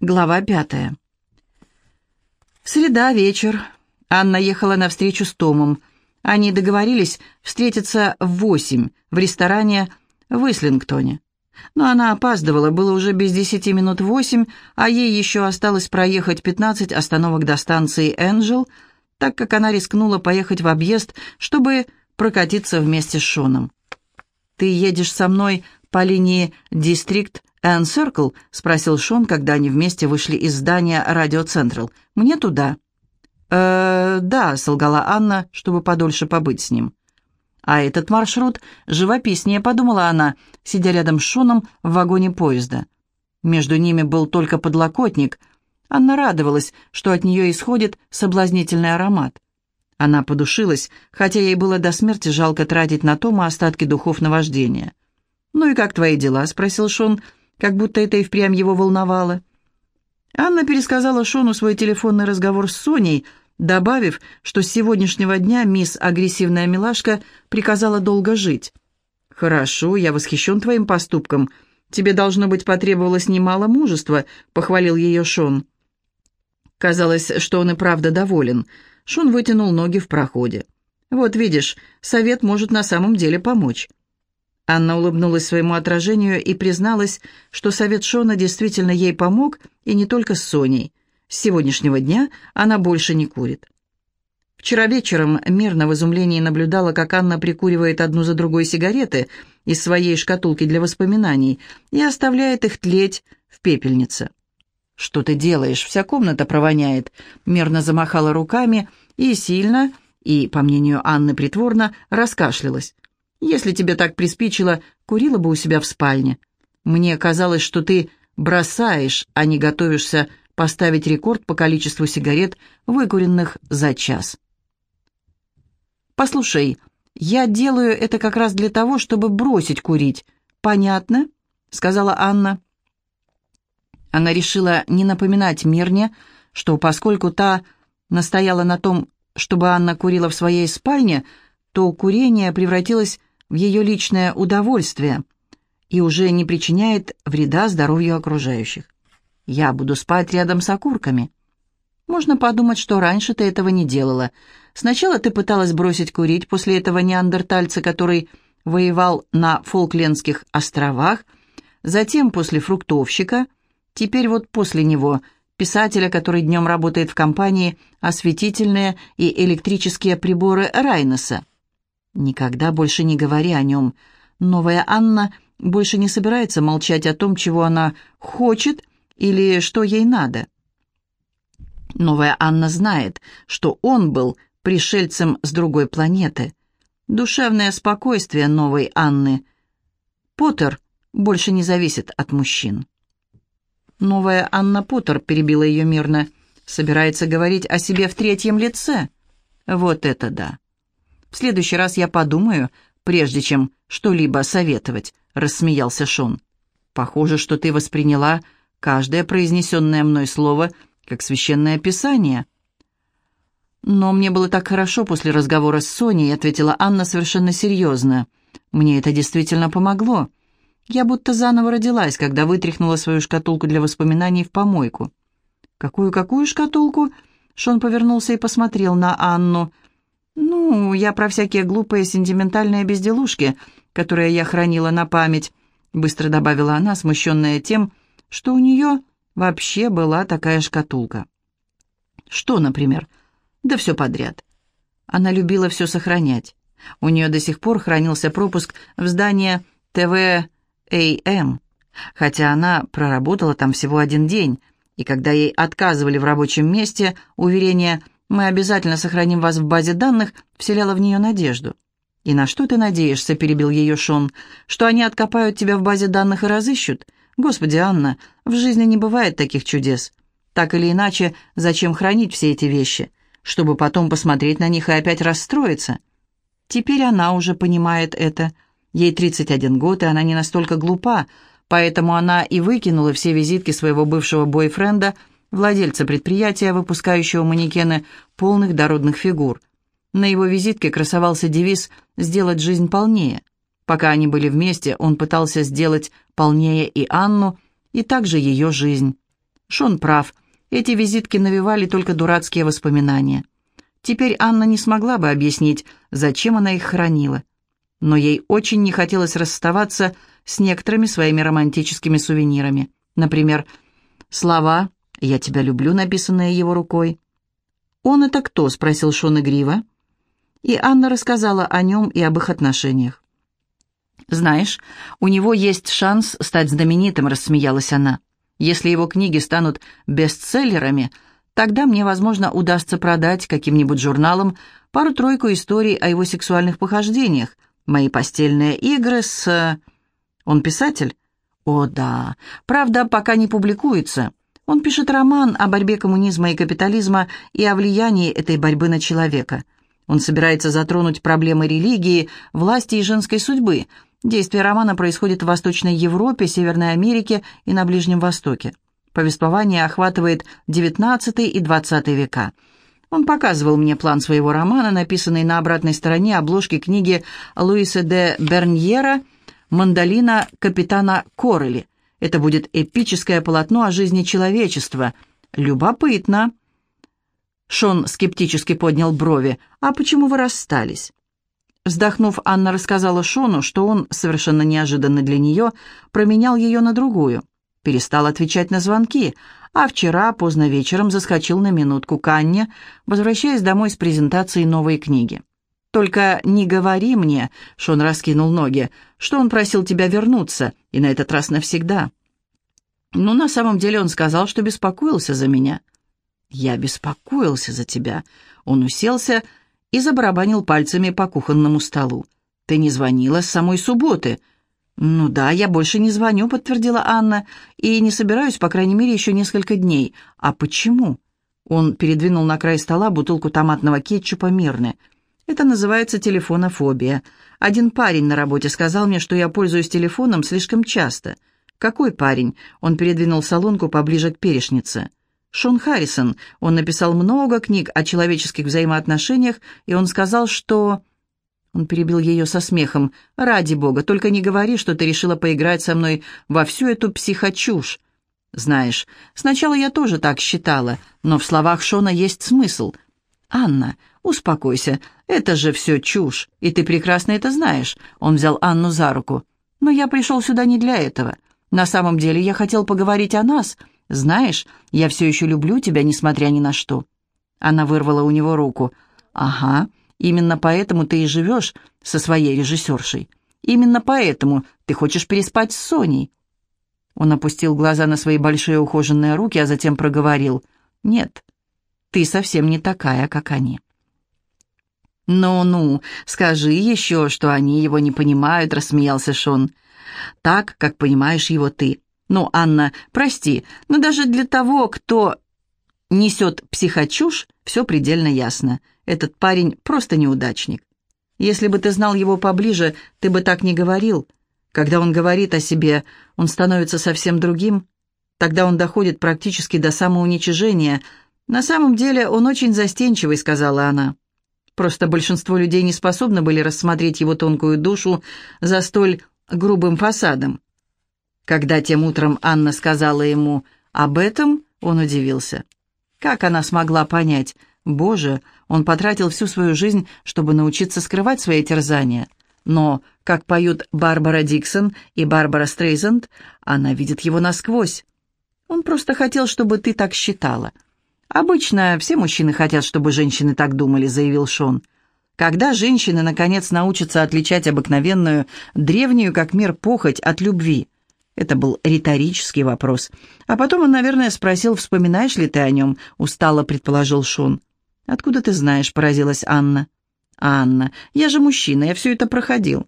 Глава пятая. Среда, вечер. Анна ехала на встречу с Томом. Они договорились встретиться в восемь в ресторане в Ислингтоне. Но она опаздывала, было уже без десяти минут восемь, а ей еще осталось проехать пятнадцать остановок до станции «Энджел», так как она рискнула поехать в объезд, чтобы прокатиться вместе с Шоном. «Ты едешь со мной по линии «Дистрикт «Энн Серкл?» — спросил Шон, когда они вместе вышли из здания «Радио Централ». «Мне туда». «Э, да», — солгала Анна, чтобы подольше побыть с ним. «А этот маршрут живописнее», — подумала она, сидя рядом с Шоном в вагоне поезда. Между ними был только подлокотник. Анна радовалась, что от нее исходит соблазнительный аромат. Она подушилась, хотя ей было до смерти жалко тратить на Тома остатки духов наваждения. «Ну и как твои дела?» — спросил Шон, как будто это и впрямь его волновало. Анна пересказала Шону свой телефонный разговор с Соней, добавив, что с сегодняшнего дня мисс Агрессивная Милашка приказала долго жить. «Хорошо, я восхищен твоим поступком. Тебе, должно быть, потребовалось немало мужества», — похвалил ее Шон. Казалось, что он и правда доволен. Шон вытянул ноги в проходе. «Вот видишь, совет может на самом деле помочь. Анна улыбнулась своему отражению и призналась, что совет Шона действительно ей помог, и не только с Соней. С сегодняшнего дня она больше не курит. Вчера вечером мирно в изумлении наблюдала, как Анна прикуривает одну за другой сигареты из своей шкатулки для воспоминаний и оставляет их тлеть в пепельнице. «Что ты делаешь? Вся комната провоняет», — мирно замахала руками и сильно, и, по мнению Анны притворно, раскашлялась. Если тебе так приспичило, курила бы у себя в спальне. Мне казалось, что ты бросаешь, а не готовишься поставить рекорд по количеству сигарет, выкуренных за час. «Послушай, я делаю это как раз для того, чтобы бросить курить. Понятно?» — сказала Анна. Она решила не напоминать Мирне, что поскольку та настояла на том, чтобы Анна курила в своей спальне, то курение превратилось в ее личное удовольствие и уже не причиняет вреда здоровью окружающих. Я буду спать рядом с окурками. Можно подумать, что раньше ты этого не делала. Сначала ты пыталась бросить курить после этого неандертальца, который воевал на Фолклендских островах, затем после фруктовщика, теперь вот после него – писателя, который днем работает в компании «Осветительные и электрические приборы Райнеса». Никогда больше не говори о нем. Новая Анна больше не собирается молчать о том, чего она хочет или что ей надо. Новая Анна знает, что он был пришельцем с другой планеты. Душевное спокойствие новой Анны. Поттер больше не зависит от мужчин. Новая Анна Поттер перебила ее мирно. Собирается говорить о себе в третьем лице. Вот это да. В следующий раз я подумаю, прежде чем что-либо советовать», — рассмеялся Шон. «Похоже, что ты восприняла каждое произнесенное мной слово как священное писание». «Но мне было так хорошо после разговора с Соней», — ответила Анна совершенно серьезно. «Мне это действительно помогло. Я будто заново родилась, когда вытряхнула свою шкатулку для воспоминаний в помойку». «Какую-какую шкатулку?» Шон повернулся и посмотрел на Анну. «Ну, я про всякие глупые сентиментальные безделушки, которые я хранила на память», быстро добавила она, смущенная тем, что у нее вообще была такая шкатулка. «Что, например?» «Да все подряд». Она любила все сохранять. У нее до сих пор хранился пропуск в здание ТВ-АМ, хотя она проработала там всего один день, и когда ей отказывали в рабочем месте, уверение – мы обязательно сохраним вас в базе данных», вселяла в нее надежду. «И на что ты надеешься?» — перебил ее Шон. «Что они откопают тебя в базе данных и разыщут? Господи, Анна, в жизни не бывает таких чудес. Так или иначе, зачем хранить все эти вещи? Чтобы потом посмотреть на них и опять расстроиться?» Теперь она уже понимает это. Ей 31 год, и она не настолько глупа, поэтому она и выкинула все визитки своего бывшего бойфренда — владельца предприятия, выпускающего манекены полных дородных фигур. На его визитке красовался девиз «Сделать жизнь полнее». Пока они были вместе, он пытался сделать полнее и Анну, и также ее жизнь. Шон прав. Эти визитки навевали только дурацкие воспоминания. Теперь Анна не смогла бы объяснить, зачем она их хранила. Но ей очень не хотелось расставаться с некоторыми своими романтическими сувенирами. Например, слова «Я тебя люблю», написанные его рукой. «Он это кто?» — спросил Шон игриво. И Анна рассказала о нем и об их отношениях. «Знаешь, у него есть шанс стать знаменитым», — рассмеялась она. «Если его книги станут бестселлерами, тогда мне, возможно, удастся продать каким-нибудь журналам пару-тройку историй о его сексуальных похождениях, мои постельные игры с...» «Он писатель?» «О, да. Правда, пока не публикуется. Он пишет роман о борьбе коммунизма и капитализма и о влиянии этой борьбы на человека. Он собирается затронуть проблемы религии, власти и женской судьбы — Действие романа происходит в Восточной Европе, Северной Америке и на Ближнем Востоке. Повествование охватывает XIX и XX века. Он показывал мне план своего романа, написанный на обратной стороне обложки книги Луиса де Берньера «Мандолина капитана Коррели». Это будет эпическое полотно о жизни человечества. Любопытно. Шон скептически поднял брови. «А почему вы расстались?» Вздохнув, Анна рассказала Шону, что он, совершенно неожиданно для нее, променял ее на другую. Перестал отвечать на звонки, а вчера поздно вечером заскочил на минутку к Анне, возвращаясь домой с презентацией новой книги. «Только не говори мне», — Шон раскинул ноги, — «что он просил тебя вернуться, и на этот раз навсегда». «Ну, на самом деле он сказал, что беспокоился за меня». «Я беспокоился за тебя». Он уселся, — и забарабанил пальцами по кухонному столу. «Ты не звонила с самой субботы?» «Ну да, я больше не звоню», — подтвердила Анна, «и не собираюсь, по крайней мере, еще несколько дней. А почему?» Он передвинул на край стола бутылку томатного кетчупа «Мирны». «Это называется телефонофобия. Один парень на работе сказал мне, что я пользуюсь телефоном слишком часто». «Какой парень?» Он передвинул салонку поближе к перешнице. Шон Харрисон. Он написал много книг о человеческих взаимоотношениях, и он сказал, что... Он перебил ее со смехом. «Ради бога, только не говори, что ты решила поиграть со мной во всю эту психочушь. Знаешь, сначала я тоже так считала, но в словах Шона есть смысл. Анна, успокойся, это же все чушь, и ты прекрасно это знаешь». Он взял Анну за руку. «Но я пришел сюда не для этого. На самом деле я хотел поговорить о нас». «Знаешь, я все еще люблю тебя, несмотря ни на что». Она вырвала у него руку. «Ага, именно поэтому ты и живешь со своей режиссершей. Именно поэтому ты хочешь переспать с Соней». Он опустил глаза на свои большие ухоженные руки, а затем проговорил. «Нет, ты совсем не такая, как они». «Ну-ну, скажи еще, что они его не понимают», — рассмеялся Шон. «Так, как понимаешь его ты. Ну, Анна, прости, но даже для того, кто несет психочушь, все предельно ясно. Этот парень просто неудачник. Если бы ты знал его поближе, ты бы так не говорил. Когда он говорит о себе, он становится совсем другим. Тогда он доходит практически до самоуничижения. На самом деле он очень застенчивый, сказала она. Просто большинство людей не способны были рассмотреть его тонкую душу за столь грубым фасадом. Когда тем утром Анна сказала ему об этом, он удивился. Как она смогла понять? Боже, он потратил всю свою жизнь, чтобы научиться скрывать свои терзания. Но, как поют Барбара Диксон и Барбара Стрейзанд, она видит его насквозь. Он просто хотел, чтобы ты так считала. «Обычно все мужчины хотят, чтобы женщины так думали», — заявил Шон. «Когда женщины, наконец, научатся отличать обыкновенную, древнюю, как мир, похоть от любви?» Это был риторический вопрос. А потом он, наверное, спросил, вспоминаешь ли ты о нем, устало предположил Шон. «Откуда ты знаешь?» — поразилась Анна. «Анна, я же мужчина, я все это проходил».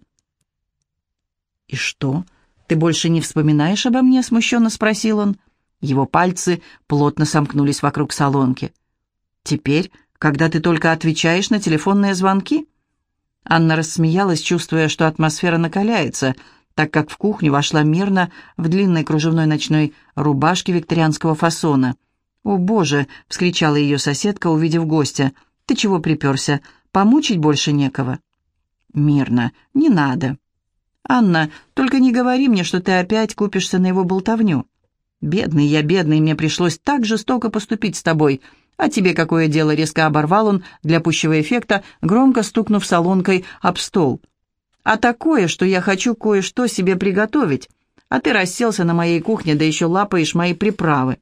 «И что? Ты больше не вспоминаешь обо мне?» — смущенно спросил он. Его пальцы плотно сомкнулись вокруг салонки. «Теперь, когда ты только отвечаешь на телефонные звонки?» Анна рассмеялась, чувствуя, что атмосфера накаляется — так как в кухню вошла мирно в длинной кружевной ночной рубашке викторианского фасона. «О, Боже!» — вскричала ее соседка, увидев гостя. «Ты чего приперся? Помучить больше некого». «Мирно. Не надо». «Анна, только не говори мне, что ты опять купишься на его болтовню». «Бедный я, бедный, мне пришлось так жестоко поступить с тобой. А тебе какое дело?» — резко оборвал он для пущего эффекта, громко стукнув солонкой об стол. «А такое, что я хочу кое-что себе приготовить, а ты расселся на моей кухне, да еще лапаешь мои приправы».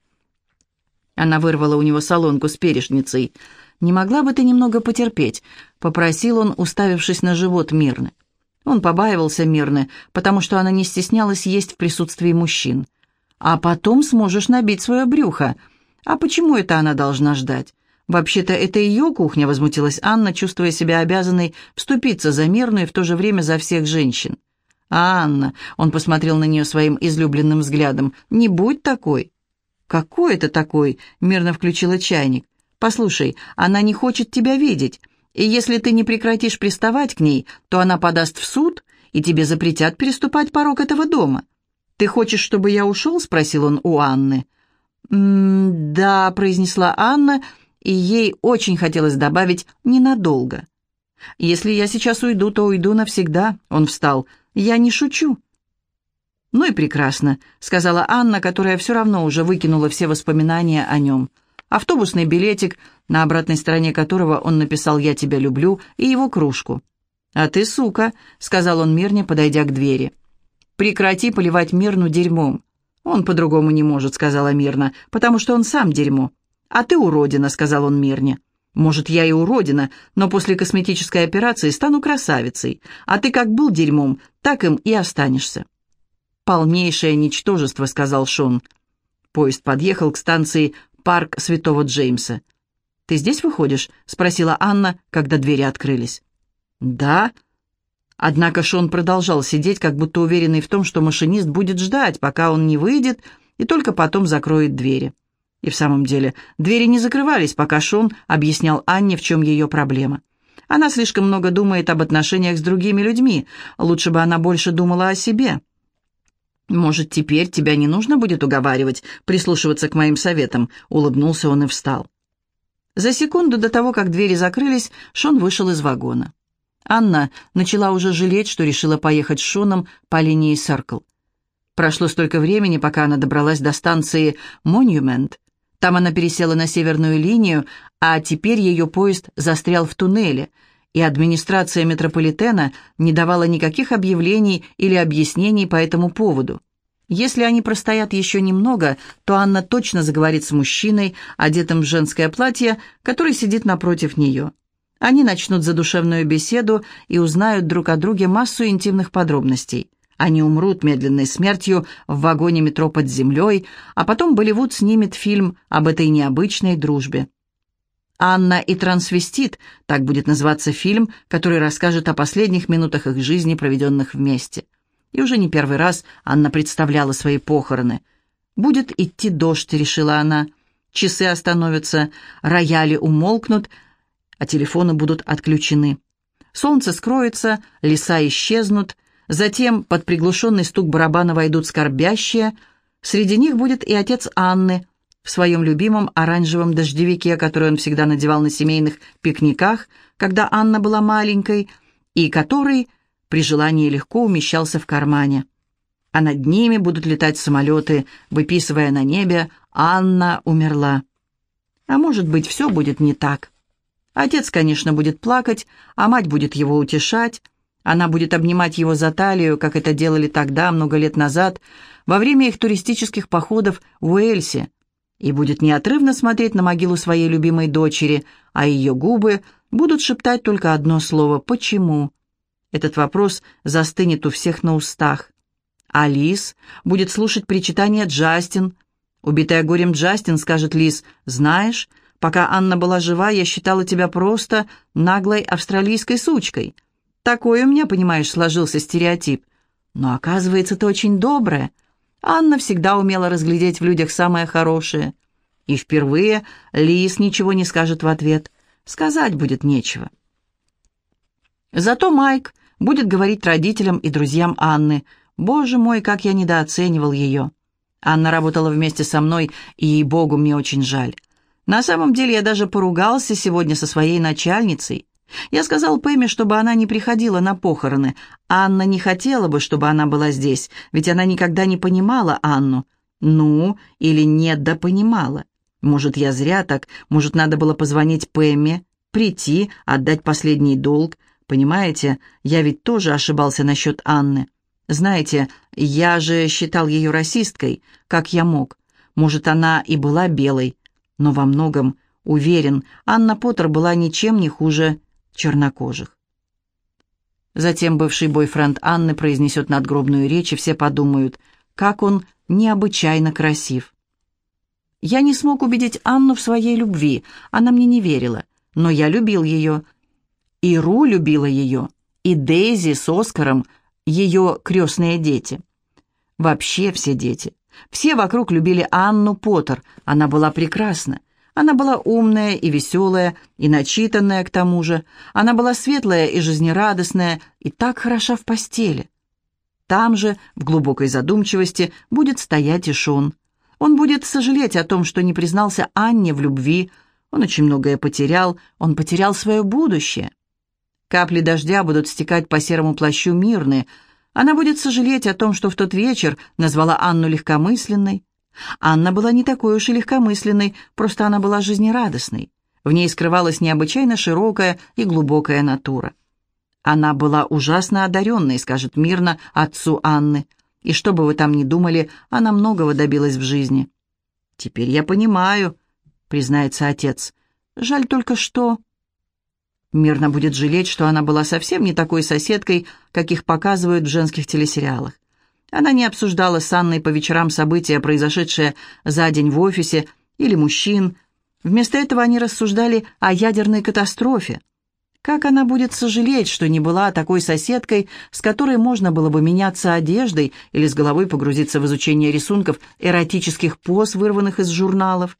Она вырвала у него солонку с перешницей. «Не могла бы ты немного потерпеть?» — попросил он, уставившись на живот Мирны. Он побаивался Мирны, потому что она не стеснялась есть в присутствии мужчин. «А потом сможешь набить свое брюхо. А почему это она должна ждать?» «Вообще-то это ее кухня», — возмутилась Анна, чувствуя себя обязанной вступиться за Мирну и в то же время за всех женщин. «Анна», — он посмотрел на нее своим излюбленным взглядом, — «не будь такой». «Какой это такой?» — мирно включила чайник. «Послушай, она не хочет тебя видеть, и если ты не прекратишь приставать к ней, то она подаст в суд, и тебе запретят переступать порог этого дома. Ты хочешь, чтобы я ушел?» — спросил он у Анны. «М -да», — произнесла Анна, и ей очень хотелось добавить «ненадолго». «Если я сейчас уйду, то уйду навсегда», — он встал. «Я не шучу». «Ну и прекрасно», — сказала Анна, которая все равно уже выкинула все воспоминания о нем. Автобусный билетик, на обратной стороне которого он написал «Я тебя люблю» и его кружку. «А ты сука», — сказал он Мирне, подойдя к двери. «Прекрати поливать Мирну дерьмом». «Он по-другому не может», — сказала Мирна, «потому что он сам дерьмо». «А ты уродина», — сказал он Мирне. «Может, я и уродина, но после косметической операции стану красавицей, а ты как был дерьмом, так им и останешься». «Полнейшее ничтожество», — сказал Шон. Поезд подъехал к станции «Парк Святого Джеймса». «Ты здесь выходишь?» — спросила Анна, когда двери открылись. «Да». Однако Шон продолжал сидеть, как будто уверенный в том, что машинист будет ждать, пока он не выйдет, и только потом закроет двери. И в самом деле, двери не закрывались, пока Шон объяснял Анне, в чем ее проблема. Она слишком много думает об отношениях с другими людьми, лучше бы она больше думала о себе. «Может, теперь тебя не нужно будет уговаривать, прислушиваться к моим советам?» — улыбнулся он и встал. За секунду до того, как двери закрылись, Шон вышел из вагона. Анна начала уже жалеть, что решила поехать с Шоном по линии Саркл. Прошло столько времени, пока она добралась до станции Монюмент. Там она пересела на северную линию, а теперь ее поезд застрял в туннеле — и администрация метрополитена не давала никаких объявлений или объяснений по этому поводу. Если они простоят еще немного, то Анна точно заговорит с мужчиной, одетым в женское платье, который сидит напротив нее. Они начнут задушевную беседу и узнают друг о друге массу интимных подробностей. Они умрут медленной смертью в вагоне метро под землей, а потом Болливуд снимет фильм об этой необычной дружбе. «Анна и трансвестит», так будет называться фильм, который расскажет о последних минутах их жизни, проведенных вместе. И уже не первый раз Анна представляла свои похороны. «Будет идти дождь», — решила она. «Часы остановятся, рояли умолкнут, а телефоны будут отключены. Солнце скроется, леса исчезнут, затем под приглушенный стук барабана войдут скорбящие. Среди них будет и отец Анны, в своем любимом оранжевом дождевике, который он всегда надевал на семейных пикниках, когда Анна была маленькой, и который при желании легко умещался в кармане. А над ними будут летать самолеты, выписывая на небе «Анна умерла». А может быть, все будет не так. Отец, конечно, будет плакать, а мать будет его утешать. Она будет обнимать его за талию, как это делали тогда, много лет назад, во время их туристических походов в Уэльсе, и будет неотрывно смотреть на могилу своей любимой дочери, а ее губы будут шептать только одно слово «почему?». Этот вопрос застынет у всех на устах. Алис будет слушать причитания Джастин. Убитая горем Джастин скажет Лис, «Знаешь, пока Анна была жива, я считала тебя просто наглой австралийской сучкой. Такой у меня, понимаешь, сложился стереотип. Но оказывается, ты очень добрая». Анна всегда умела разглядеть в людях самое хорошее. И впервые Лис ничего не скажет в ответ. Сказать будет нечего. Зато Майк будет говорить родителям и друзьям Анны. «Боже мой, как я недооценивал ее!» Анна работала вместе со мной, и, ей-богу, мне очень жаль. На самом деле я даже поругался сегодня со своей начальницей. Я сказал Пэме, чтобы она не приходила на похороны. Анна не хотела бы, чтобы она была здесь, ведь она никогда не понимала Анну. Ну, или недопонимала. Может, я зря так, может, надо было позвонить Пэмме, прийти, отдать последний долг. Понимаете, я ведь тоже ошибался насчет Анны. Знаете, я же считал ее расисткой, как я мог. Может, она и была белой, но во многом, уверен, Анна Поттер была ничем не хуже чернокожих. Затем бывший бойфренд Анны произнесет надгробную речь, и все подумают, как он необычайно красив. Я не смог убедить Анну в своей любви, она мне не верила, но я любил ее. И Ру любила ее, и Дейзи с Оскаром, ее крестные дети. Вообще все дети. Все вокруг любили Анну Поттер, она была прекрасна. Она была умная и веселая, и начитанная к тому же. Она была светлая и жизнерадостная, и так хороша в постели. Там же, в глубокой задумчивости, будет стоять и Шон. Он будет сожалеть о том, что не признался Анне в любви. Он очень многое потерял, он потерял свое будущее. Капли дождя будут стекать по серому плащу Мирны. Она будет сожалеть о том, что в тот вечер назвала Анну легкомысленной. Анна была не такой уж и легкомысленной, просто она была жизнерадостной. В ней скрывалась необычайно широкая и глубокая натура. Она была ужасно одаренной, скажет мирно отцу Анны. И что бы вы там ни думали, она многого добилась в жизни. «Теперь я понимаю», — признается отец. «Жаль только что...» Мирно будет жалеть, что она была совсем не такой соседкой, каких показывают в женских телесериалах. Она не обсуждала с Анной по вечерам события, произошедшие за день в офисе, или мужчин. Вместо этого они рассуждали о ядерной катастрофе. Как она будет сожалеть, что не была такой соседкой, с которой можно было бы меняться одеждой или с головой погрузиться в изучение рисунков эротических поз, вырванных из журналов,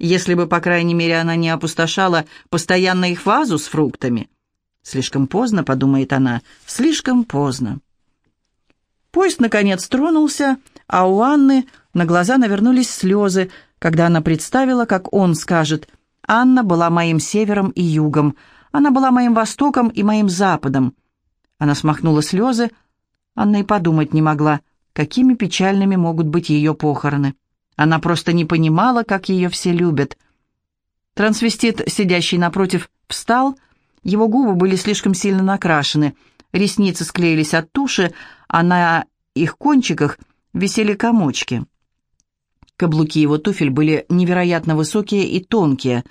если бы, по крайней мере, она не опустошала постоянно их вазу с фруктами. Слишком поздно, подумает она, слишком поздно. Поезд, наконец, тронулся, а у Анны на глаза навернулись слезы, когда она представила, как он скажет «Анна была моим севером и югом, она была моим востоком и моим западом». Она смахнула слезы, Анна и подумать не могла, какими печальными могут быть ее похороны. Она просто не понимала, как ее все любят. Трансвестит, сидящий напротив, встал, его губы были слишком сильно накрашены – Ресницы склеились от туши, а на их кончиках висели комочки. Каблуки его туфель были невероятно высокие и тонкие.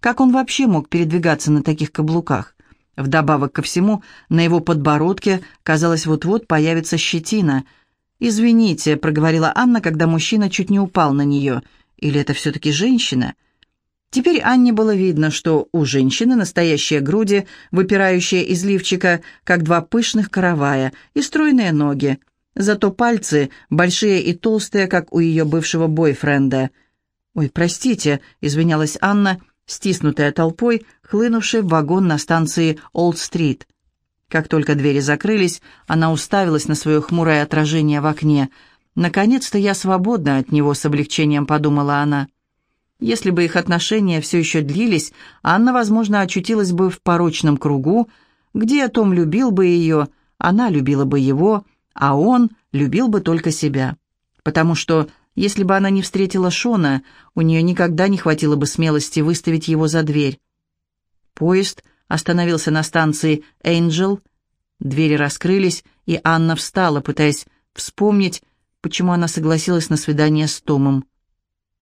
Как он вообще мог передвигаться на таких каблуках? Вдобавок ко всему, на его подбородке, казалось, вот-вот появится щетина. «Извините», — проговорила Анна, когда мужчина чуть не упал на нее. «Или это все-таки женщина?» Теперь Анне было видно, что у женщины настоящие груди, выпирающие из лифчика, как два пышных каравая, и стройные ноги. Зато пальцы большие и толстые, как у ее бывшего бойфренда. «Ой, простите», — извинялась Анна, стиснутая толпой, хлынувшей в вагон на станции Олд-стрит. Как только двери закрылись, она уставилась на свое хмурое отражение в окне. «Наконец-то я свободна от него», — с облегчением подумала она. Если бы их отношения все еще длились, Анна, возможно, очутилась бы в порочном кругу, где Том любил бы ее, она любила бы его, а он любил бы только себя. Потому что, если бы она не встретила Шона, у нее никогда не хватило бы смелости выставить его за дверь. Поезд остановился на станции «Эйнджел», двери раскрылись, и Анна встала, пытаясь вспомнить, почему она согласилась на свидание с Томом.